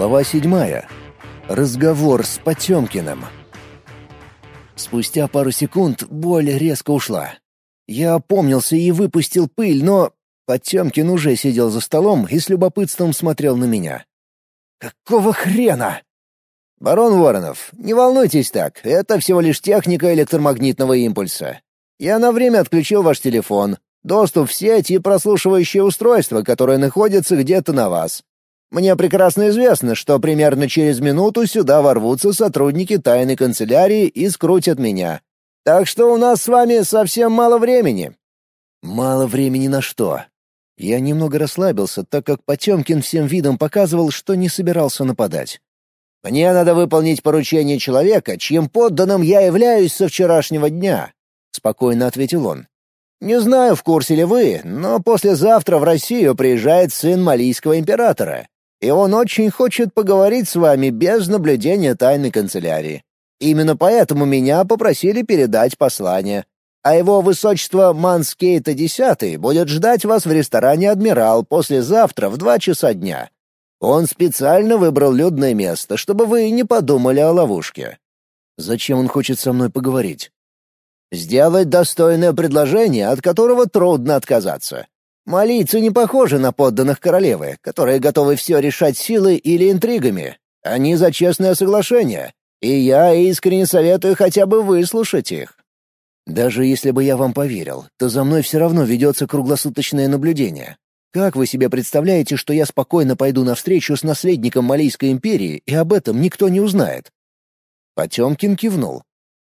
Глава седьмая. Разговор с Потемкиным. Спустя пару секунд боль резко ушла. Я опомнился и выпустил пыль, но Потемкин уже сидел за столом и с любопытством смотрел на меня. «Какого хрена?» «Барон Воронов, не волнуйтесь так, это всего лишь техника электромагнитного импульса. Я на время отключил ваш телефон, доступ в сеть и прослушивающее устройство, которое находится где-то на вас. Мне прекрасно известно, что примерно через минуту сюда ворвутся сотрудники тайной канцелярии и скрутят меня. Так что у нас с вами совсем мало времени». «Мало времени на что?» Я немного расслабился, так как Потемкин всем видом показывал, что не собирался нападать. «Мне надо выполнить поручение человека, чьим подданным я являюсь со вчерашнего дня», — спокойно ответил он. «Не знаю, в курсе ли вы, но послезавтра в Россию приезжает сын малийского императора и он очень хочет поговорить с вами без наблюдения тайной канцелярии. Именно поэтому меня попросили передать послание. А его высочество Манскейта X будет ждать вас в ресторане «Адмирал» послезавтра в два часа дня. Он специально выбрал людное место, чтобы вы не подумали о ловушке. Зачем он хочет со мной поговорить? Сделать достойное предложение, от которого трудно отказаться. Малийцы не похожи на подданных королевы, которые готовы все решать силой или интригами. Они за честное соглашение, и я искренне советую хотя бы выслушать их. Даже если бы я вам поверил, то за мной все равно ведется круглосуточное наблюдение. Как вы себе представляете, что я спокойно пойду на встречу с наследником Малийской империи, и об этом никто не узнает?» Потемкин кивнул.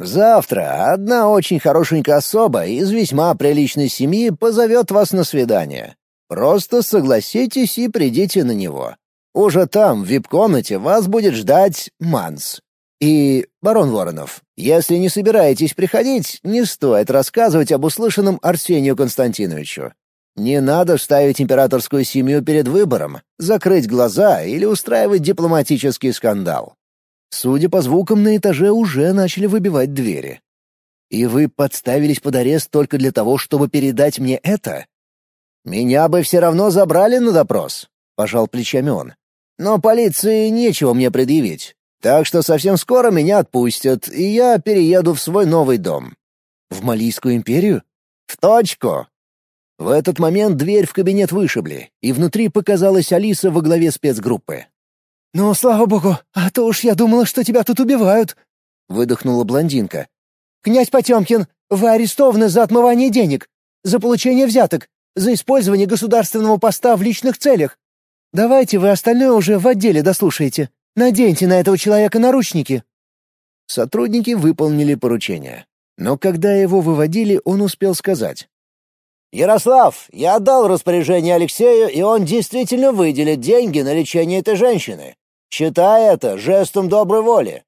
Завтра одна очень хорошенькая особа из весьма приличной семьи позовет вас на свидание. Просто согласитесь и придите на него. Уже там, в вип-комнате, вас будет ждать Манс. И, барон Воронов, если не собираетесь приходить, не стоит рассказывать об услышанном Арсению Константиновичу. Не надо ставить императорскую семью перед выбором, закрыть глаза или устраивать дипломатический скандал. Судя по звукам, на этаже уже начали выбивать двери. И вы подставились под арест только для того, чтобы передать мне это? Меня бы все равно забрали на допрос, пожал плечами он. Но полиции нечего мне предъявить. Так что совсем скоро меня отпустят, и я перееду в свой новый дом. В Малийскую империю? В точку. В этот момент дверь в кабинет вышибли, и внутри показалась Алиса во главе спецгруппы. «Ну, слава богу, а то уж я думала, что тебя тут убивают», — выдохнула блондинка. «Князь Потемкин, вы арестованы за отмывание денег, за получение взяток, за использование государственного поста в личных целях. Давайте вы остальное уже в отделе дослушаете. Наденьте на этого человека наручники». Сотрудники выполнили поручение. Но когда его выводили, он успел сказать. «Ярослав, я отдал распоряжение Алексею, и он действительно выделит деньги на лечение этой женщины. Считай это жестом доброй воли».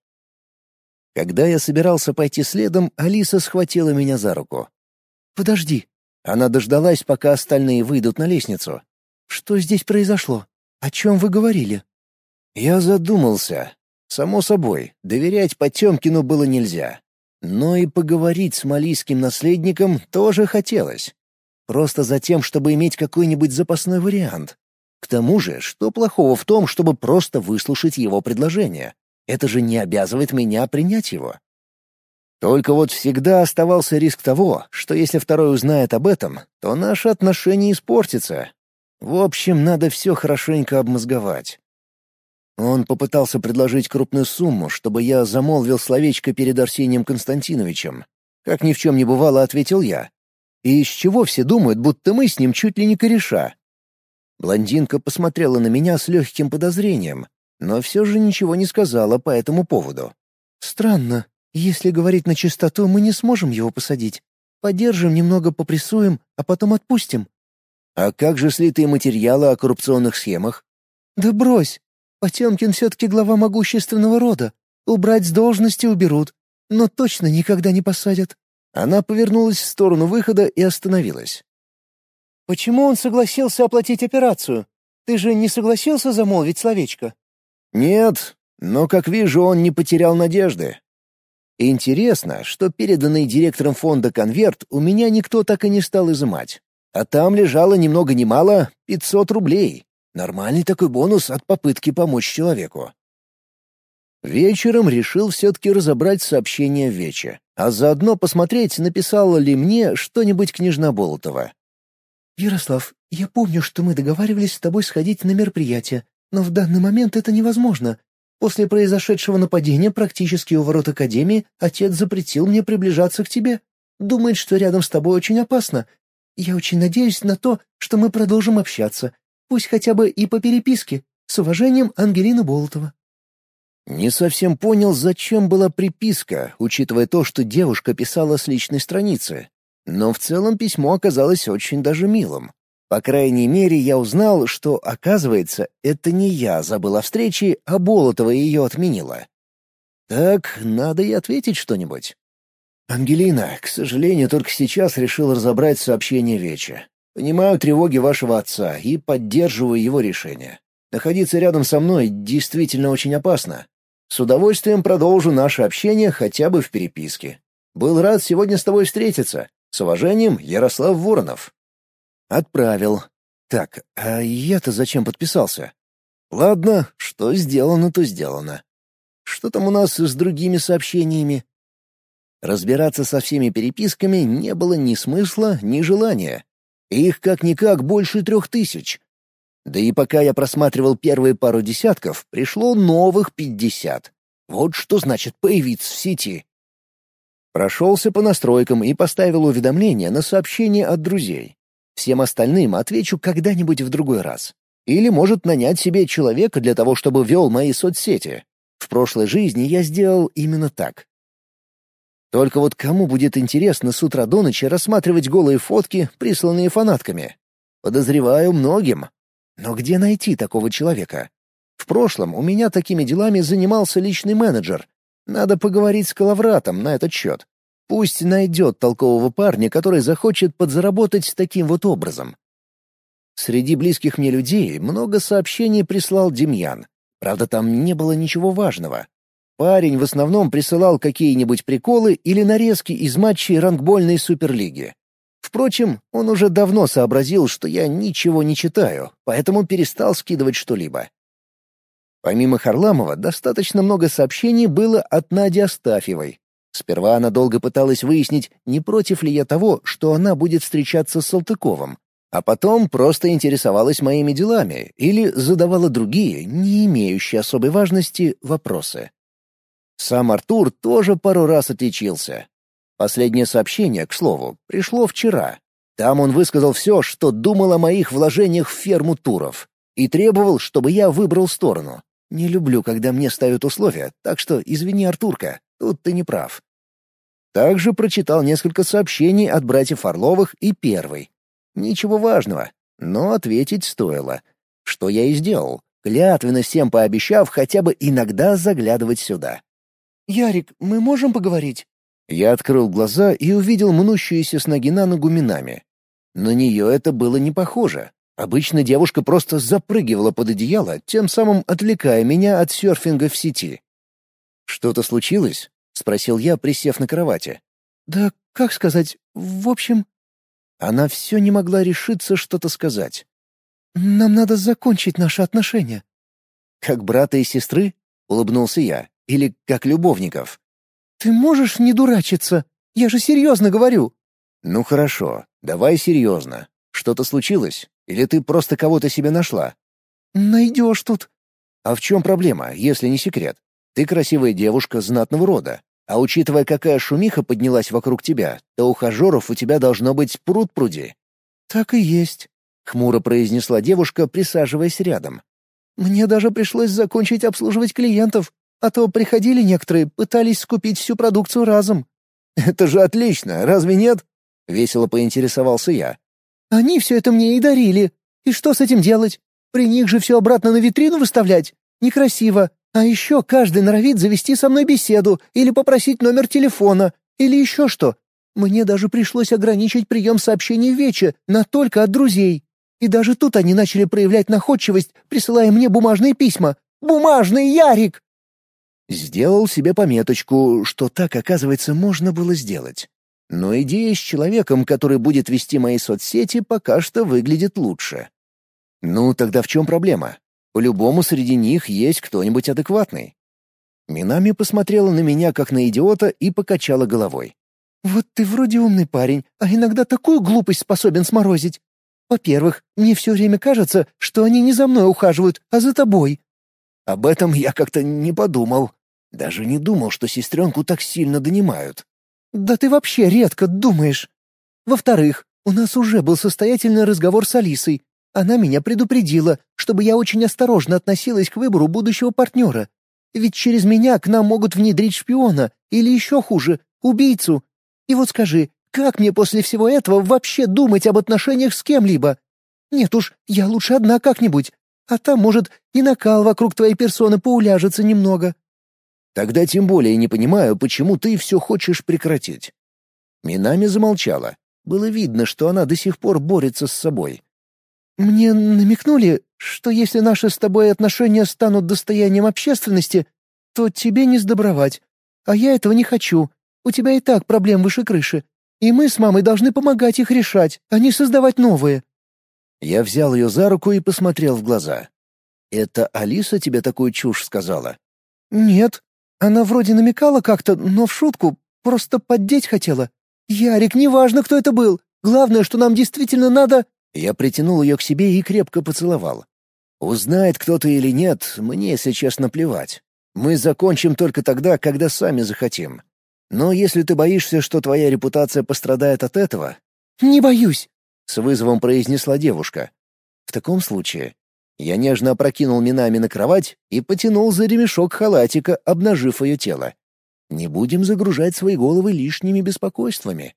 Когда я собирался пойти следом, Алиса схватила меня за руку. «Подожди». Она дождалась, пока остальные выйдут на лестницу. «Что здесь произошло? О чем вы говорили?» Я задумался. Само собой, доверять Потемкину было нельзя. Но и поговорить с малийским наследником тоже хотелось. Просто за тем, чтобы иметь какой-нибудь запасной вариант. К тому же, что плохого в том, чтобы просто выслушать его предложение? Это же не обязывает меня принять его. Только вот всегда оставался риск того, что если второй узнает об этом, то наши отношения испортятся. В общем, надо все хорошенько обмозговать. Он попытался предложить крупную сумму, чтобы я замолвил словечко перед Арсением Константиновичем. Как ни в чем не бывало, ответил я. И из чего все думают, будто мы с ним чуть ли не кореша? Блондинка посмотрела на меня с легким подозрением, но все же ничего не сказала по этому поводу. «Странно. Если говорить на чистоту, мы не сможем его посадить. Подержим, немного попрессуем, а потом отпустим». «А как же слитые материалы о коррупционных схемах?» «Да брось. Потемкин все-таки глава могущественного рода. Убрать с должности уберут, но точно никогда не посадят». Она повернулась в сторону выхода и остановилась. Почему он согласился оплатить операцию? Ты же не согласился замолвить словечко? Нет, но, как вижу, он не потерял надежды. Интересно, что переданный директором фонда конверт у меня никто так и не стал изымать. А там лежало ни много ни мало 500 рублей. Нормальный такой бонус от попытки помочь человеку. Вечером решил все-таки разобрать сообщение Вече, а заодно посмотреть, написала ли мне что-нибудь княжна Болотова. «Ярослав, я помню, что мы договаривались с тобой сходить на мероприятие, но в данный момент это невозможно. После произошедшего нападения практически у ворот Академии отец запретил мне приближаться к тебе. Думает, что рядом с тобой очень опасно. Я очень надеюсь на то, что мы продолжим общаться, пусть хотя бы и по переписке. С уважением, Ангелина Болотова». Не совсем понял, зачем была приписка, учитывая то, что девушка писала с личной страницы. Но в целом письмо оказалось очень даже милым. По крайней мере, я узнал, что, оказывается, это не я забыл о встрече, а Болотова ее отменила. Так, надо и ответить что-нибудь. «Ангелина, к сожалению, только сейчас решил разобрать сообщение Веча. Понимаю тревоги вашего отца и поддерживаю его решение. Находиться рядом со мной действительно очень опасно. С удовольствием продолжу наше общение хотя бы в переписке. Был рад сегодня с тобой встретиться. С уважением, Ярослав Воронов. Отправил. Так, а я-то зачем подписался? Ладно, что сделано, то сделано. Что там у нас с другими сообщениями? Разбираться со всеми переписками не было ни смысла, ни желания. Их как-никак больше трех тысяч. Да и пока я просматривал первые пару десятков, пришло новых пятьдесят. Вот что значит появиться в сети. Прошелся по настройкам и поставил уведомление на сообщение от друзей. Всем остальным отвечу когда-нибудь в другой раз. Или может нанять себе человека для того, чтобы вел мои соцсети. В прошлой жизни я сделал именно так. Только вот кому будет интересно с утра до ночи рассматривать голые фотки, присланные фанатками? Подозреваю, многим. Но где найти такого человека? В прошлом у меня такими делами занимался личный менеджер. Надо поговорить с Калавратом на этот счет. Пусть найдет толкового парня, который захочет подзаработать таким вот образом. Среди близких мне людей много сообщений прислал Демьян. Правда, там не было ничего важного. Парень в основном присылал какие-нибудь приколы или нарезки из матчей рангбольной суперлиги. Впрочем, он уже давно сообразил, что я ничего не читаю, поэтому перестал скидывать что-либо. Помимо Харламова, достаточно много сообщений было от Нади Астафьевой. Сперва она долго пыталась выяснить, не против ли я того, что она будет встречаться с Салтыковым, а потом просто интересовалась моими делами или задавала другие, не имеющие особой важности, вопросы. Сам Артур тоже пару раз отличился, Последнее сообщение, к слову, пришло вчера. Там он высказал все, что думал о моих вложениях в ферму Туров, и требовал, чтобы я выбрал сторону. Не люблю, когда мне ставят условия, так что извини, Артурка, тут ты не прав. Также прочитал несколько сообщений от братьев Орловых и первый. Ничего важного, но ответить стоило. Что я и сделал, клятвенно всем пообещав хотя бы иногда заглядывать сюда. «Ярик, мы можем поговорить?» Я открыл глаза и увидел мнущуюся с ноги на ногу Минами. На нее это было не похоже. Обычно девушка просто запрыгивала под одеяло, тем самым отвлекая меня от серфинга в сети. «Что-то случилось?» — спросил я, присев на кровати. «Да как сказать, в общем...» Она все не могла решиться что-то сказать. «Нам надо закончить наши отношения». «Как брата и сестры?» — улыбнулся я. «Или как любовников?» «Ты можешь не дурачиться? Я же серьезно говорю!» «Ну хорошо, давай серьезно. Что-то случилось? Или ты просто кого-то себе нашла?» «Найдешь тут». «А в чем проблема, если не секрет? Ты красивая девушка знатного рода, а учитывая, какая шумиха поднялась вокруг тебя, то ухажеров у тебя должно быть пруд-пруди». «Так и есть», — хмуро произнесла девушка, присаживаясь рядом. «Мне даже пришлось закончить обслуживать клиентов, а то приходили некоторые, пытались скупить всю продукцию разом». «Это же отлично, разве нет?» — весело поинтересовался я. «Они все это мне и дарили. И что с этим делать? При них же все обратно на витрину выставлять? Некрасиво. А еще каждый норовит завести со мной беседу или попросить номер телефона, или еще что. Мне даже пришлось ограничить прием сообщений в Вече на только от друзей. И даже тут они начали проявлять находчивость, присылая мне бумажные письма. Бумажный Ярик! Сделал себе пометочку, что так, оказывается, можно было сделать. Но идея с человеком, который будет вести мои соцсети, пока что выглядит лучше. Ну, тогда в чем проблема? По-любому среди них есть кто-нибудь адекватный. Минами посмотрела на меня как на идиота и покачала головой. «Вот ты вроде умный парень, а иногда такую глупость способен сморозить. Во-первых, мне все время кажется, что они не за мной ухаживают, а за тобой». Об этом я как-то не подумал. Даже не думал, что сестренку так сильно донимают. «Да ты вообще редко думаешь. Во-вторых, у нас уже был состоятельный разговор с Алисой. Она меня предупредила, чтобы я очень осторожно относилась к выбору будущего партнера. Ведь через меня к нам могут внедрить шпиона, или еще хуже, убийцу. И вот скажи, как мне после всего этого вообще думать об отношениях с кем-либо? Нет уж, я лучше одна как-нибудь. А там, может, и накал вокруг твоей персоны поуляжется немного. Тогда тем более не понимаю, почему ты все хочешь прекратить. Минами замолчала. Было видно, что она до сих пор борется с собой. «Мне намекнули, что если наши с тобой отношения станут достоянием общественности, то тебе не сдобровать. А я этого не хочу. У тебя и так проблем выше крыши. И мы с мамой должны помогать их решать, а не создавать новые». Я взял ее за руку и посмотрел в глаза. «Это Алиса тебе такую чушь сказала?» «Нет. Она вроде намекала как-то, но в шутку, просто поддеть хотела. Ярик, неважно, кто это был. Главное, что нам действительно надо...» Я притянул ее к себе и крепко поцеловал. Узнает кто-то или нет, мне, если честно, плевать. Мы закончим только тогда, когда сами захотим. Но если ты боишься, что твоя репутация пострадает от этого... «Не боюсь», — с вызовом произнесла девушка. В таком случае я нежно опрокинул Минами на кровать и потянул за ремешок халатика, обнажив ее тело. Не будем загружать свои головы лишними беспокойствами.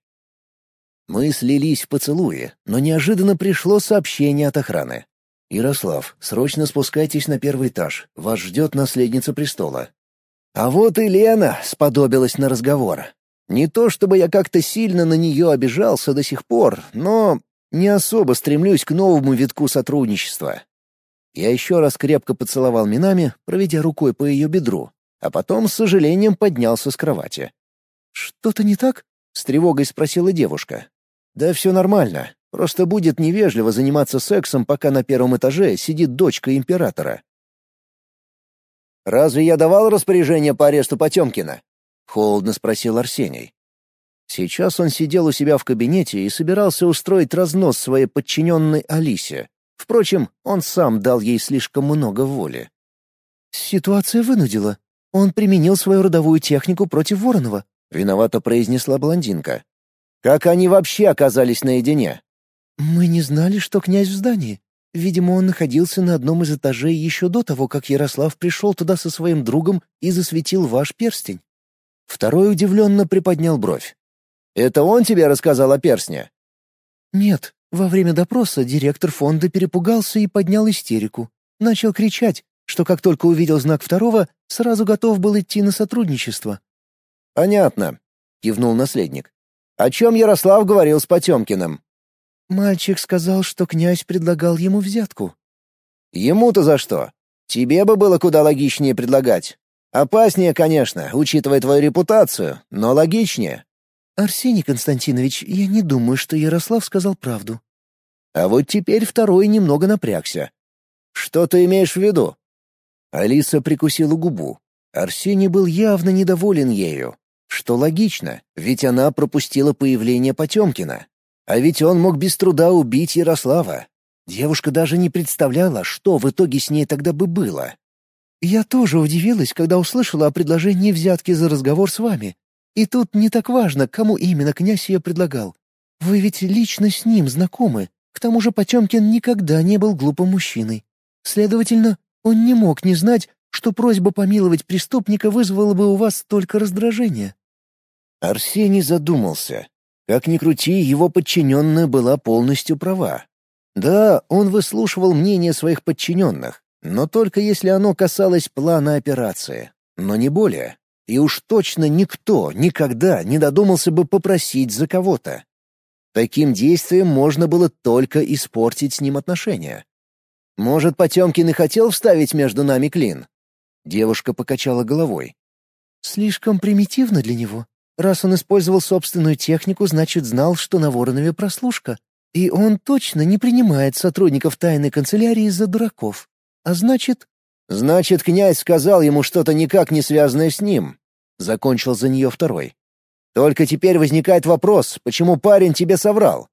Мы слились в поцелуе, но неожиданно пришло сообщение от охраны. «Ярослав, срочно спускайтесь на первый этаж. Вас ждет наследница престола». А вот и Лена сподобилась на разговор. Не то чтобы я как-то сильно на нее обижался до сих пор, но не особо стремлюсь к новому витку сотрудничества. Я еще раз крепко поцеловал Минами, проведя рукой по ее бедру, а потом с сожалением поднялся с кровати. «Что-то не так?» — с тревогой спросила девушка. «Да все нормально. Просто будет невежливо заниматься сексом, пока на первом этаже сидит дочка императора». «Разве я давал распоряжение по аресту Потемкина?» — холодно спросил Арсений. Сейчас он сидел у себя в кабинете и собирался устроить разнос своей подчиненной Алисе. Впрочем, он сам дал ей слишком много воли. «Ситуация вынудила. Он применил свою родовую технику против Воронова», — виновато произнесла блондинка. Как они вообще оказались наедине? Мы не знали, что князь в здании. Видимо, он находился на одном из этажей еще до того, как Ярослав пришел туда со своим другом и засветил ваш перстень. Второй удивленно приподнял бровь. «Это он тебе рассказал о перстне?» «Нет. Во время допроса директор фонда перепугался и поднял истерику. Начал кричать, что как только увидел знак второго, сразу готов был идти на сотрудничество». «Понятно», — кивнул наследник. О чем Ярослав говорил с Потемкиным? Мальчик сказал, что князь предлагал ему взятку. Ему-то за что? Тебе бы было куда логичнее предлагать. Опаснее, конечно, учитывая твою репутацию, но логичнее. Арсений Константинович, я не думаю, что Ярослав сказал правду. А вот теперь второй немного напрягся. Что ты имеешь в виду? Алиса прикусила губу. Арсений был явно недоволен ею. Что логично, ведь она пропустила появление Потемкина. А ведь он мог без труда убить Ярослава. Девушка даже не представляла, что в итоге с ней тогда бы было. «Я тоже удивилась, когда услышала о предложении взятки за разговор с вами. И тут не так важно, кому именно князь ее предлагал. Вы ведь лично с ним знакомы. К тому же Потемкин никогда не был глупым мужчиной. Следовательно, он не мог не знать, что просьба помиловать преступника вызвала бы у вас столько раздражения. Арсений задумался. Как ни крути, его подчиненная была полностью права. Да, он выслушивал мнение своих подчиненных, но только если оно касалось плана операции, но не более. И уж точно никто никогда не додумался бы попросить за кого-то. Таким действием можно было только испортить с ним отношения. Может, Потемкин и хотел вставить между нами клин? Девушка покачала головой. Слишком примитивно для него. Раз он использовал собственную технику, значит, знал, что на Воронове прослушка. И он точно не принимает сотрудников тайной канцелярии за дураков. А значит... Значит, князь сказал ему что-то никак не связанное с ним. Закончил за нее второй. Только теперь возникает вопрос, почему парень тебе соврал?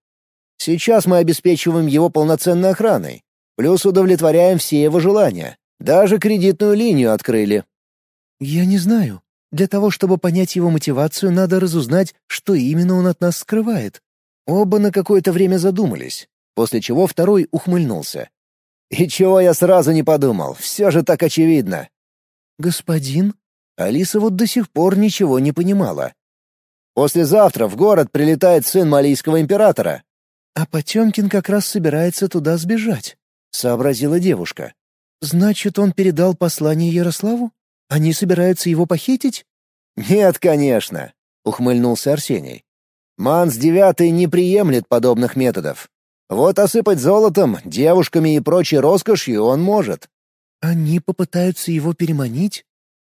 Сейчас мы обеспечиваем его полноценной охраной, плюс удовлетворяем все его желания. Даже кредитную линию открыли. Я не знаю. Для того, чтобы понять его мотивацию, надо разузнать, что именно он от нас скрывает. Оба на какое-то время задумались, после чего второй ухмыльнулся. «И чего я сразу не подумал? Все же так очевидно». «Господин?» Алиса вот до сих пор ничего не понимала. «Послезавтра в город прилетает сын малийского императора». «А Потемкин как раз собирается туда сбежать», — сообразила девушка. «Значит, он передал послание Ярославу? Они собираются его похитить?» «Нет, конечно», — ухмыльнулся Арсений. «Манс девятый не приемлет подобных методов. Вот осыпать золотом, девушками и прочей роскошью он может». «Они попытаются его переманить?»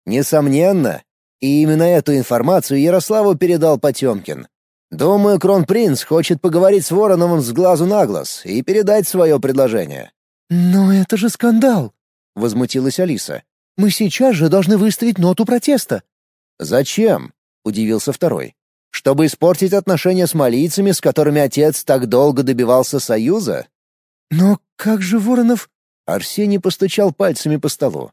«Несомненно. И именно эту информацию Ярославу передал Потемкин. Думаю, кронпринц хочет поговорить с Вороновым с глазу на глаз и передать свое предложение. «Но это же скандал!» — возмутилась Алиса. «Мы сейчас же должны выставить ноту протеста». «Зачем?» — удивился второй. «Чтобы испортить отношения с малийцами, с которыми отец так долго добивался союза?» «Но как же Воронов...» Арсений постучал пальцами по столу.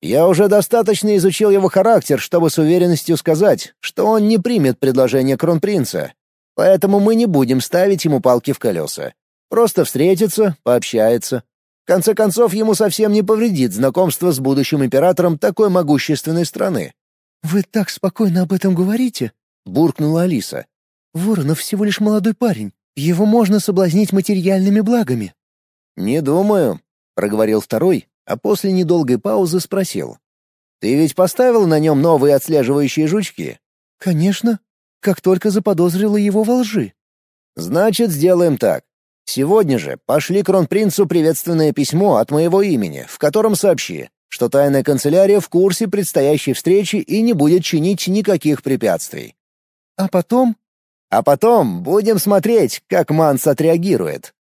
«Я уже достаточно изучил его характер, чтобы с уверенностью сказать, что он не примет предложение кронпринца. Поэтому мы не будем ставить ему палки в колеса. Просто встретится, пообщается. В конце концов, ему совсем не повредит знакомство с будущим императором такой могущественной страны. «Вы так спокойно об этом говорите?» — буркнула Алиса. «Воронов всего лишь молодой парень. Его можно соблазнить материальными благами». «Не думаю», — проговорил второй, а после недолгой паузы спросил. «Ты ведь поставил на нем новые отслеживающие жучки?» «Конечно. Как только заподозрила его во лжи». «Значит, сделаем так. Сегодня же пошли кронпринцу приветственное письмо от моего имени, в котором сообщи, что тайная канцелярия в курсе предстоящей встречи и не будет чинить никаких препятствий. А потом? А потом будем смотреть, как Манс отреагирует.